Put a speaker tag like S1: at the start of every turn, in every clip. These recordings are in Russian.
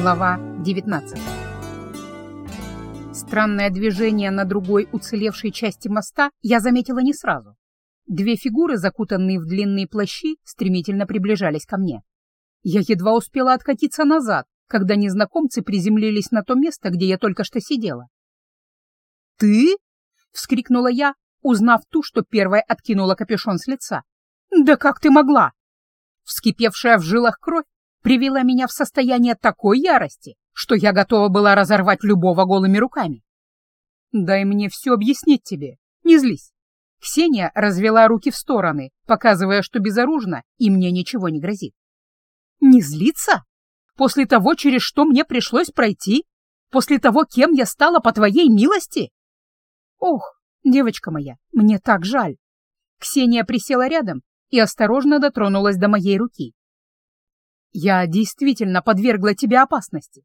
S1: Глава 19 Странное движение на другой уцелевшей части моста я заметила не сразу. Две фигуры, закутанные в длинные плащи, стремительно приближались ко мне. Я едва успела откатиться назад, когда незнакомцы приземлились на то место, где я только что сидела. «Ты?» — вскрикнула я, узнав ту, что первая откинула капюшон с лица. «Да как ты могла?» Вскипевшая в жилах кровь привела меня в состояние такой ярости, что я готова была разорвать любого голыми руками. «Дай мне все объяснить тебе, не злись». Ксения развела руки в стороны, показывая, что безоружна и мне ничего не грозит. «Не злиться? После того, через что мне пришлось пройти? После того, кем я стала по твоей милости?» «Ох, девочка моя, мне так жаль». Ксения присела рядом и осторожно дотронулась до моей руки. Я действительно подвергла тебя опасности,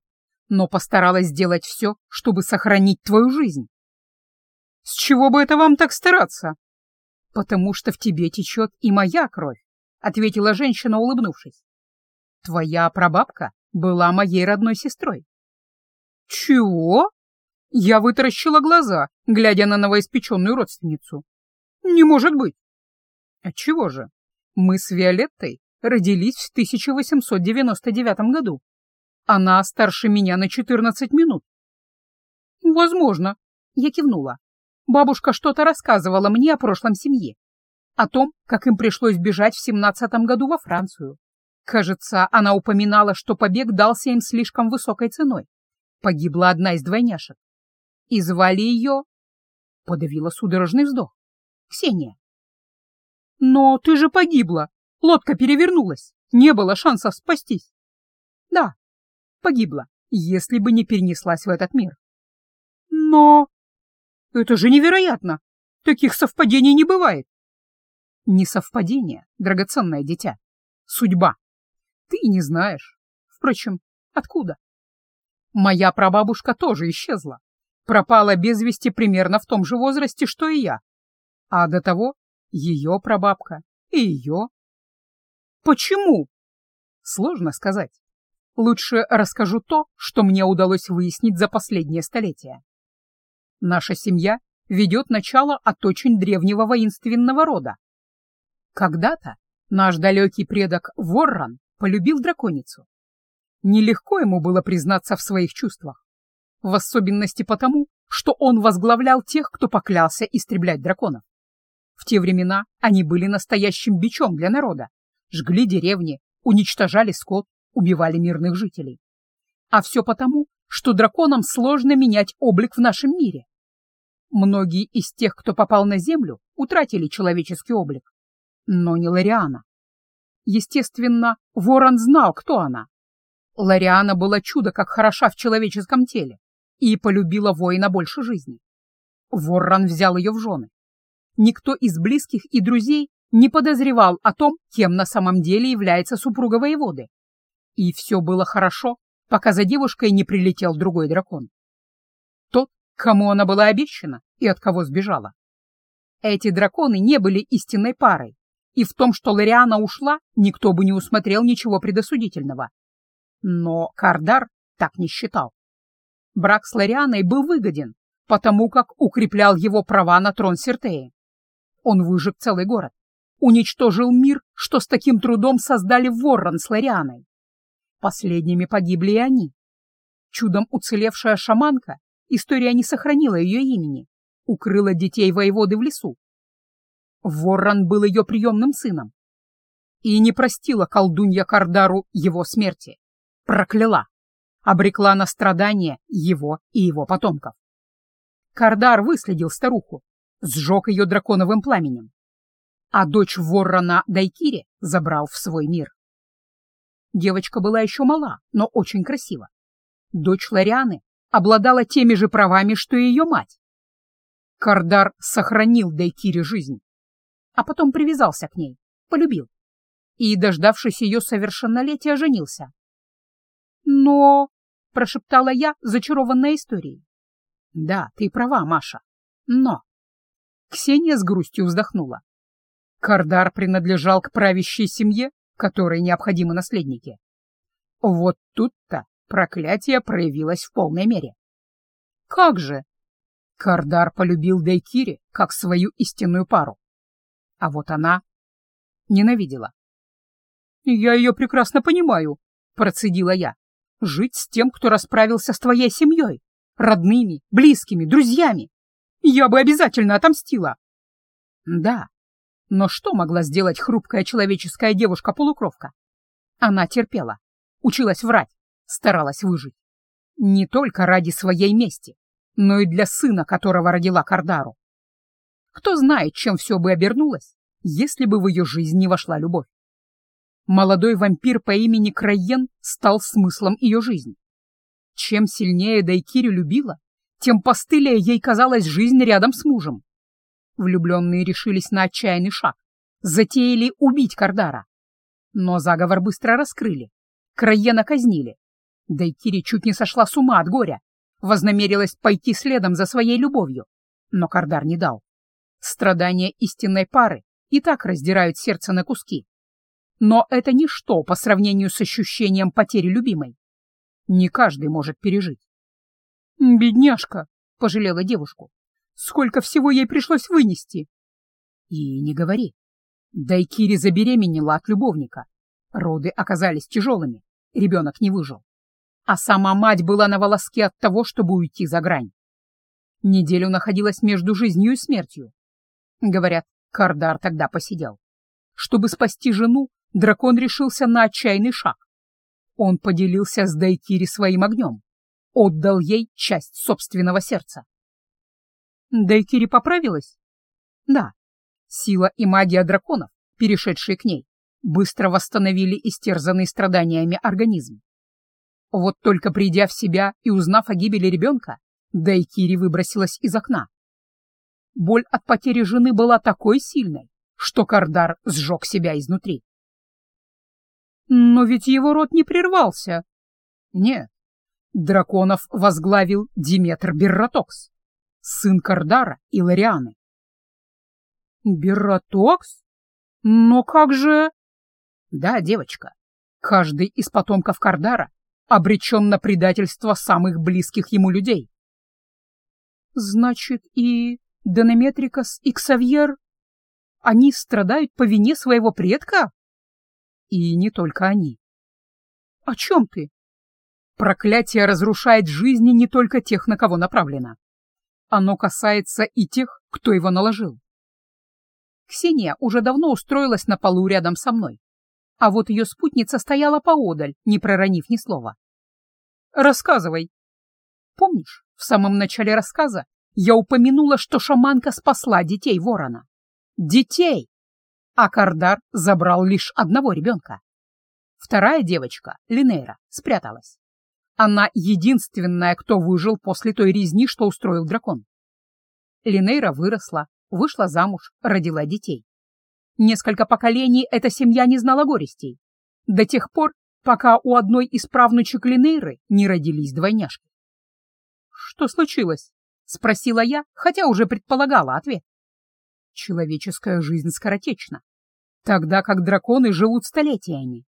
S1: но постаралась сделать все, чтобы сохранить твою жизнь. С чего бы это вам так стараться? Потому что в тебе течет и моя кровь, ответила женщина, улыбнувшись. Твоя прабабка была моей родной сестрой. Чего? Я вытаращила глаза, глядя на новоиспеченную родственницу. Не может быть. Отчего же? Мы с Виолеттой родились в 1899 году. Она старше меня на 14 минут. Возможно, я кивнула. Бабушка что-то рассказывала мне о прошлом семье, о том, как им пришлось бежать в 17 году во Францию. Кажется, она упоминала, что побег дался им слишком высокой ценой. Погибла одна из двойняшек. И звали ее... Подавила судорожный вздох. Ксения. «Но ты же погибла!» Лодка перевернулась, не было шансов спастись. Да, погибла, если бы не перенеслась в этот мир. Но это же невероятно! Таких совпадений не бывает. Не совпадение, драгоценное дитя. Судьба. Ты не знаешь. Впрочем, откуда? Моя прабабушка тоже исчезла. Пропала без вести примерно в том же возрасте, что и я. А до того ее прабабка и ее Почему? Сложно сказать. Лучше расскажу то, что мне удалось выяснить за последнее столетие. Наша семья ведет начало от очень древнего воинственного рода. Когда-то наш далекий предок Ворран полюбил драконицу. Нелегко ему было признаться в своих чувствах, в особенности потому, что он возглавлял тех, кто поклялся истреблять драконов. В те времена они были настоящим бичом для народа, жгли деревни, уничтожали скот, убивали мирных жителей. А все потому, что драконам сложно менять облик в нашем мире. Многие из тех, кто попал на Землю, утратили человеческий облик. Но не Лариана. Естественно, Ворон знал, кто она. Лариана была чудо как хороша в человеческом теле и полюбила воина больше жизни. Ворон взял ее в жены. Никто из близких и друзей не подозревал о том, кем на самом деле является супруга воеводы. И все было хорошо, пока за девушкой не прилетел другой дракон. Тот, кому она была обещана и от кого сбежала. Эти драконы не были истинной парой, и в том, что Лориана ушла, никто бы не усмотрел ничего предосудительного. Но Кардар так не считал. Брак с Лорианой был выгоден, потому как укреплял его права на трон Сертеи. Он выжег целый город уничтожил мир, что с таким трудом создали Ворон с Ларианой. Последними погибли и они. Чудом уцелевшая шаманка, история не сохранила ее имени, укрыла детей воеводы в лесу. Ворон был ее приемным сыном. И не простила колдунья Кардару его смерти. Прокляла. Обрекла на страдания его и его потомков. Кардар выследил старуху, сжег ее драконовым пламенем а дочь ворона Дайкири забрал в свой мир. Девочка была еще мала, но очень красива. Дочь Ларианы обладала теми же правами, что и ее мать. Кардар сохранил Дайкире жизнь, а потом привязался к ней, полюбил и, дождавшись ее совершеннолетия, женился. «Но...» — прошептала я, зачарованная историей. «Да, ты права, Маша. Но...» Ксения с грустью вздохнула. Кардар принадлежал к правящей семье, которой необходимы наследники. Вот тут-то проклятие проявилось в полной мере. Как же? Кардар полюбил Дейкири как свою истинную пару. А вот она ненавидела. «Я ее прекрасно понимаю», — процедила я. «Жить с тем, кто расправился с твоей семьей, родными, близкими, друзьями. Я бы обязательно отомстила». «Да, но что могла сделать хрупкая человеческая девушка-полукровка? Она терпела, училась врать, старалась выжить. Не только ради своей мести, но и для сына, которого родила Кардару. Кто знает, чем все бы обернулось, если бы в ее жизнь не вошла любовь. Молодой вампир по имени Крайен стал смыслом ее жизни. Чем сильнее Дайкири любила, тем постылее ей казалась жизнь рядом с мужем. Влюбленные решились на отчаянный шаг, затеяли убить Кардара. Но заговор быстро раскрыли, Крайена казнили. Дайкири чуть не сошла с ума от горя, вознамерилась пойти следом за своей любовью, но Кардар не дал. Страдания истинной пары и так раздирают сердце на куски. Но это ничто по сравнению с ощущением потери любимой. Не каждый может пережить. «Бедняжка!» — пожалела девушку. «Сколько всего ей пришлось вынести!» «И не говори. Дайкири забеременела от любовника. Роды оказались тяжелыми, ребенок не выжил а сама мать была на волоске от того, чтобы уйти за грань. Неделю находилась между жизнью и смертью. Говорят, Кардар тогда посидел. Чтобы спасти жену, дракон решился на отчаянный шаг. Он поделился с Дайкири своим огнем, отдал ей часть собственного сердца. Дайкири поправилась? Да. Сила и магия драконов, перешедшие к ней, быстро восстановили истерзанный страданиями организм. Вот только придя в себя и узнав о гибели ребенка, Дайкири выбросилась из окна. Боль от потери жены была такой сильной, что Кардар сжег себя изнутри. Но ведь его род не прервался. Нет, драконов возглавил Диметр Берратокс, сын Кардара и Ларианы. Берратокс? Но как же... Да, девочка, каждый из потомков Кардара обречен на предательство самых близких ему людей. Значит, и Денеметрикас, и Ксавьер, они страдают по вине своего предка? И не только они. О чем ты? Проклятие разрушает жизни не только тех, на кого направлено. Оно касается и тех, кто его наложил. Ксения уже давно устроилась на полу рядом со мной, а вот ее спутница стояла поодаль, не проронив ни слова. «Рассказывай». «Помнишь, в самом начале рассказа я упомянула, что шаманка спасла детей ворона? Детей! А Кардар забрал лишь одного ребенка. Вторая девочка, Линейра, спряталась. Она единственная, кто выжил после той резни, что устроил дракон. Линейра выросла, вышла замуж, родила детей. Несколько поколений эта семья не знала горестей, до тех пор, пока у одной из правнучек Линейры не родились двойняшки. «Что случилось?» — спросила я, хотя уже предполагала ответ. Человеческая жизнь скоротечна, тогда как драконы живут столетиями.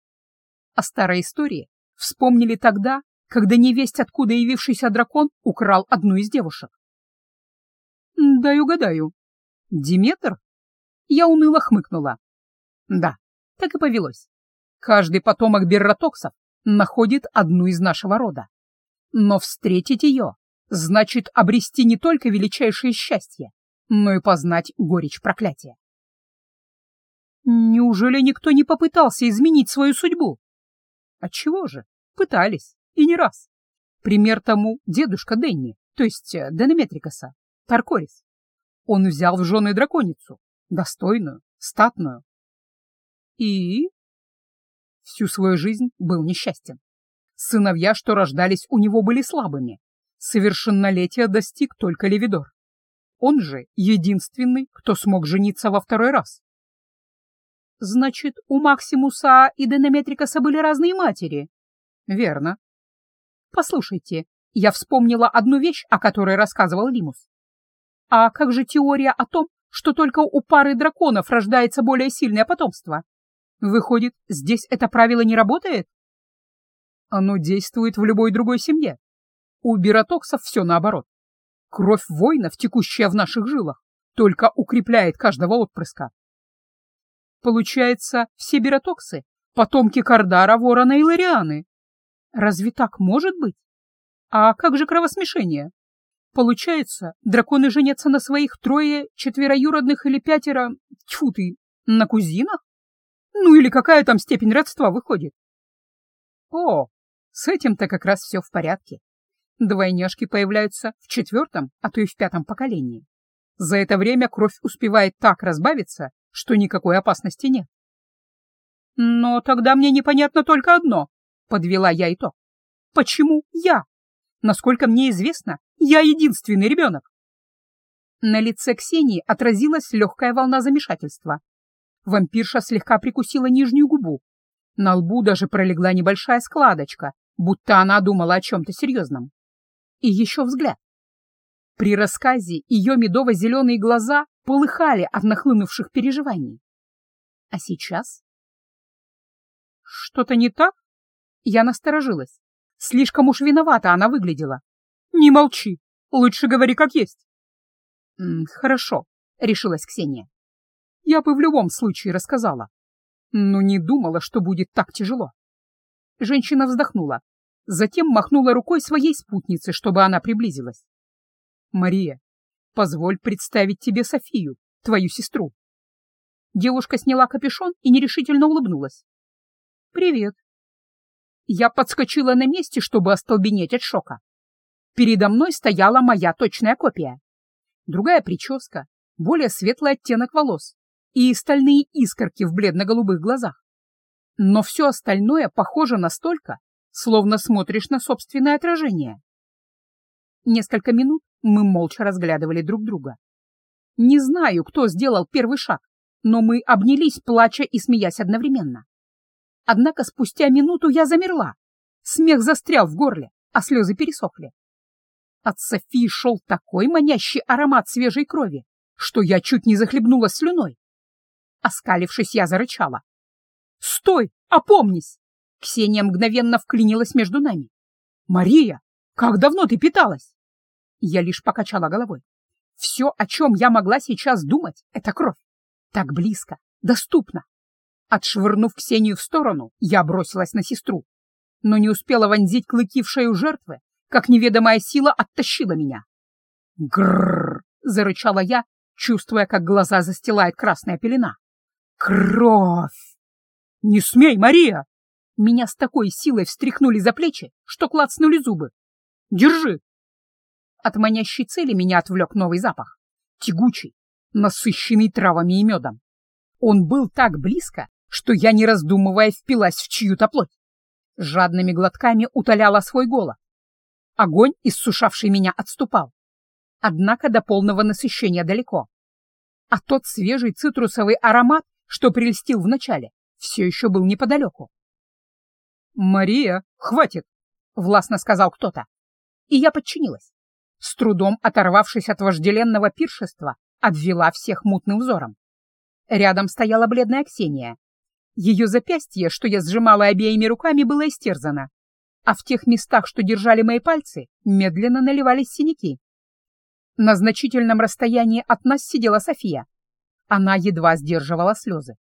S1: А старой истории вспомнили тогда, когда невесть, откуда явившийся дракон, украл одну из девушек. «Дай угадаю. Диметр?» Я уныло хмыкнула. Да, так и повелось. Каждый потомок берротоксов находит одну из нашего рода. Но встретить ее значит обрести не только величайшее счастье, но и познать горечь проклятия. Неужели никто не попытался изменить свою судьбу? Отчего же? Пытались, и не раз. Пример тому дедушка Денни, то есть э, Денеметрикаса, Таркорис. Он взял в жены драконицу, достойную, статную. И всю свою жизнь был несчастен. Сыновья, что рождались у него, были слабыми. Совершеннолетия достиг только Левидор. Он же единственный, кто смог жениться во второй раз. Значит, у Максимуса и Денеметрикаса были разные матери? Верно. Послушайте, я вспомнила одну вещь, о которой рассказывал Лимус. А как же теория о том, что только у пары драконов рождается более сильное потомство. Выходит, здесь это правило не работает? Оно действует в любой другой семье. У биротоксов все наоборот. Кровь воинов, текущая в наших жилах, только укрепляет каждого отпрыска. Получается, все биротоксы — потомки Кардара, Ворона и Ларианы. Разве так может быть? А как же кровосмешение? Получается, драконы женятся на своих трое, четвероюродных или пятеро, тьфу ты, на кузинах? Ну или какая там степень родства выходит? О, с этим-то как раз все в порядке. Двойняшки появляются в четвертом, а то и в пятом поколении. За это время кровь успевает так разбавиться, что никакой опасности нет. Но тогда мне непонятно только одно, — подвела я итог. Почему я? Насколько мне известно, я единственный ребенок. На лице Ксении отразилась легкая волна замешательства. Вампирша слегка прикусила нижнюю губу. На лбу даже пролегла небольшая складочка, будто она думала о чем-то серьезном. И еще взгляд. При рассказе ее медово-зеленые глаза полыхали от нахлынувших переживаний. А сейчас? Что-то не так? Я насторожилась. Слишком уж виновата она выглядела. Не молчи, лучше говори как есть. «Хорошо», — решилась Ксения. «Я бы в любом случае рассказала, но не думала, что будет так тяжело». Женщина вздохнула, затем махнула рукой своей спутнице, чтобы она приблизилась. «Мария, позволь представить тебе Софию, твою сестру». Девушка сняла капюшон и нерешительно улыбнулась. «Привет». Я подскочила на месте, чтобы остолбенеть от шока. Передо мной стояла моя точная копия. Другая прическа, более светлый оттенок волос и стальные искорки в бледно-голубых глазах. Но все остальное похоже настолько, словно смотришь на собственное отражение. Несколько минут мы молча разглядывали друг друга. Не знаю, кто сделал первый шаг, но мы обнялись, плача и смеясь одновременно. Однако спустя минуту я замерла. Смех застрял в горле, а слезы пересохли. От Софии шел такой манящий аромат свежей крови, что я чуть не захлебнулась слюной. Оскалившись, я зарычала. «Стой! Опомнись!» Ксения мгновенно вклинилась между нами. «Мария, как давно ты питалась?» Я лишь покачала головой. Все, о чем я могла сейчас думать, — это кровь. Так близко, доступно. Отшвырнув Ксению в сторону, я бросилась на сестру, но не успела вонзить клыки в шею жертвы, как неведомая сила оттащила меня. «Грррр!» — зарычала я, чувствуя, как глаза застилает красная пелена. «Кровь!» «Не смей, Мария!» Меня с такой силой встряхнули за плечи, что клацнули зубы. «Держи!» От манящей цели меня отвлек новый запах. Тягучий, насыщенный травами и медом. Он был так близко, что я, не раздумывая, впилась в чью-то плоть. Жадными глотками утоляла свой голод. Огонь, иссушавший меня, отступал. Однако до полного насыщения далеко. А тот свежий цитрусовый аромат, что прельстил вначале, все еще был неподалеку. «Мария, хватит!» — властно сказал кто-то. И я подчинилась. С трудом оторвавшись от вожделенного пиршества, обвела всех мутным взором. Рядом стояла бледная Ксения. Ее запястье, что я сжимала обеими руками, было истерзано, а в тех местах, что держали мои пальцы, медленно наливались синяки. На значительном расстоянии от нас сидела София. Она едва сдерживала слезы.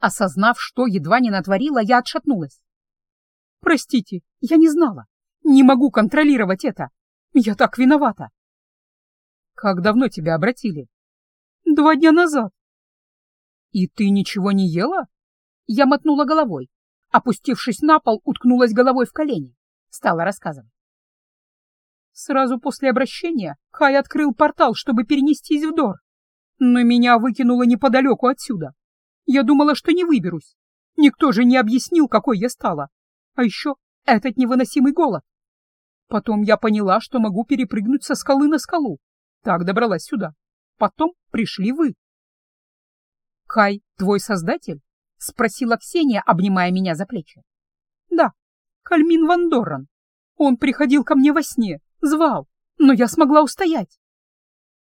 S1: Осознав, что едва не натворила, я отшатнулась. «Простите, я не знала. Не могу контролировать это. Я так виновата». «Как давно тебя обратили?» «Два дня назад». «И ты ничего не ела?» Я мотнула головой. Опустившись на пол, уткнулась головой в колени. Стала рассказывать. Сразу после обращения Кай открыл портал, чтобы перенестись в Дор. Но меня выкинуло неподалеку отсюда. Я думала, что не выберусь. Никто же не объяснил, какой я стала. А еще этот невыносимый голод. Потом я поняла, что могу перепрыгнуть со скалы на скалу. Так добралась сюда. Потом пришли вы. Кай, твой создатель? — спросила Ксения, обнимая меня за плечи. «Да, Кальмин Ван Доррен. Он приходил ко мне во сне, звал, но я смогла устоять».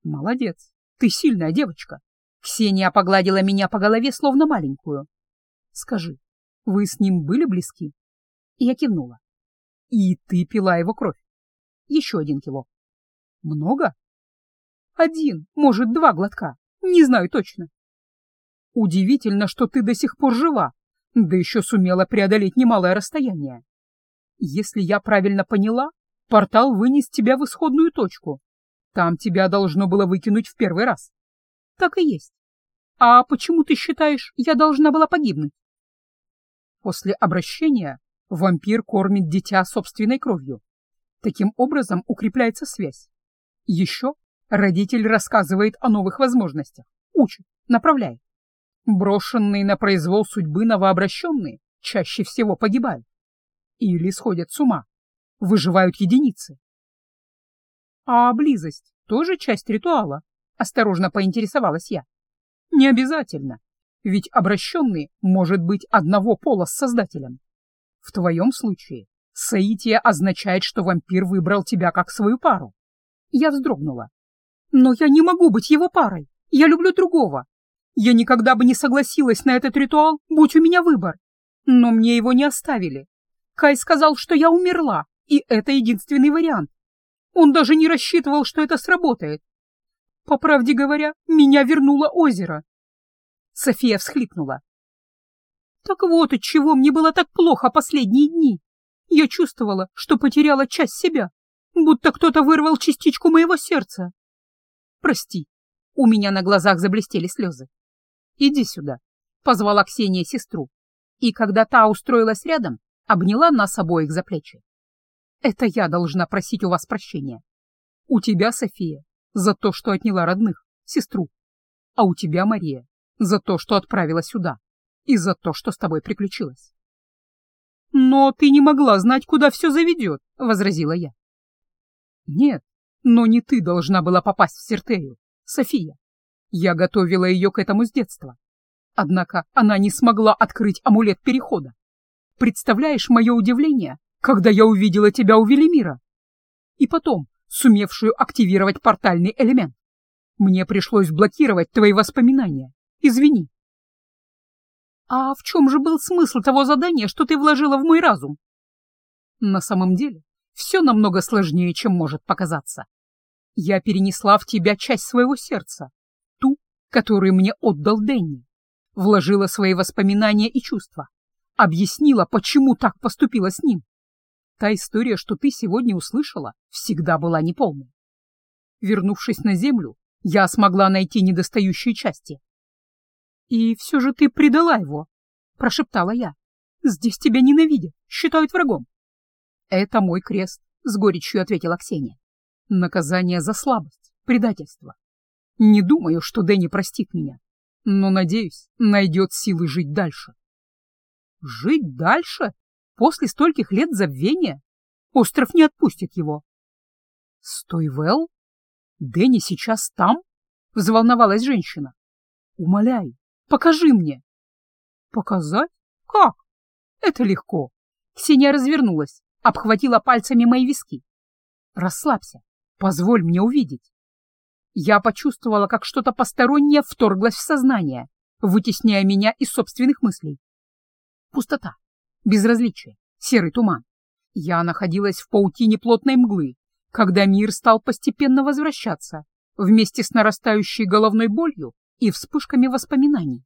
S1: «Молодец, ты сильная девочка». Ксения погладила меня по голове, словно маленькую. «Скажи, вы с ним были близки?» Я кивнула. И ты пила его кровь. Еще один кило. Много? Один, может, два глотка. Не знаю точно. Удивительно, что ты до сих пор жива, да еще сумела преодолеть немалое расстояние. Если я правильно поняла, портал вынес тебя в исходную точку. Там тебя должно было выкинуть в первый раз. Так и есть. А почему ты считаешь, я должна была погибнуть? После обращения вампир кормит дитя собственной кровью. Таким образом укрепляется связь. Еще родитель рассказывает о новых возможностях, учит, направляет. Брошенные на произвол судьбы новообращенные чаще всего погибают. Или сходят с ума. Выживают единицы. А близость тоже часть ритуала? Осторожно поинтересовалась я. Не обязательно, ведь обращенный может быть одного пола с Создателем. В твоем случае Саития означает, что вампир выбрал тебя как свою пару. Я вздрогнула. Но я не могу быть его парой. Я люблю другого. Я никогда бы не согласилась на этот ритуал, будь у меня выбор. Но мне его не оставили. Кай сказал, что я умерла, и это единственный вариант. Он даже не рассчитывал, что это сработает. По правде говоря, меня вернуло озеро. София всхлипнула. Так вот от чего мне было так плохо последние дни. Я чувствовала, что потеряла часть себя, будто кто-то вырвал частичку моего сердца. Прости, у меня на глазах заблестели слезы. Иди сюда, позвала Ксения сестру, и когда та устроилась рядом, обняла нас обоих за плечи. Это я должна просить у вас прощения. У тебя, София, за то, что отняла родных, сестру, а у тебя, Мария, за то, что отправила сюда, и за то, что с тобой приключилось. «Но ты не могла знать, куда все заведет», — возразила я. «Нет, но не ты должна была попасть в Сертею, София. Я готовила ее к этому с детства. Однако она не смогла открыть амулет перехода. Представляешь мое удивление, когда я увидела тебя у Велимира? И потом, сумевшую активировать портальный элемент. Мне пришлось блокировать твои воспоминания. Извини. А в чем же был смысл того задания, что ты вложила в мой разум? На самом деле, все намного сложнее, чем может показаться. Я перенесла в тебя часть своего сердца, ту, которую мне отдал Дэнни. Вложила свои воспоминания и чувства. Объяснила, почему так поступила с ним. Та история, что ты сегодня услышала, всегда была неполной. Вернувшись на землю, я смогла найти недостающие части, «И все же ты предала его», — прошептала я. «Здесь тебя ненавидят, считают врагом». «Это мой крест», — с горечью ответила Ксения. «Наказание за слабость, предательство. Не думаю, что Дэнни простит меня, но, надеюсь, найдет силы жить дальше». «Жить дальше? После стольких лет забвения? Остров не отпустит его». «Стой, Вэл? Дэнни сейчас там?» — взволновалась женщина. «Умоляю, Покажи мне. Показать? Как? Это легко. Ксения развернулась, обхватила пальцами мои виски. Расслабься, позволь мне увидеть. Я почувствовала, как что-то постороннее вторглось в сознание, вытесняя меня из собственных мыслей. Пустота, безразличие, серый туман. Я находилась в паутине плотной мглы, когда мир стал постепенно возвращаться, вместе с нарастающей головной болью и вспышками воспоминаний.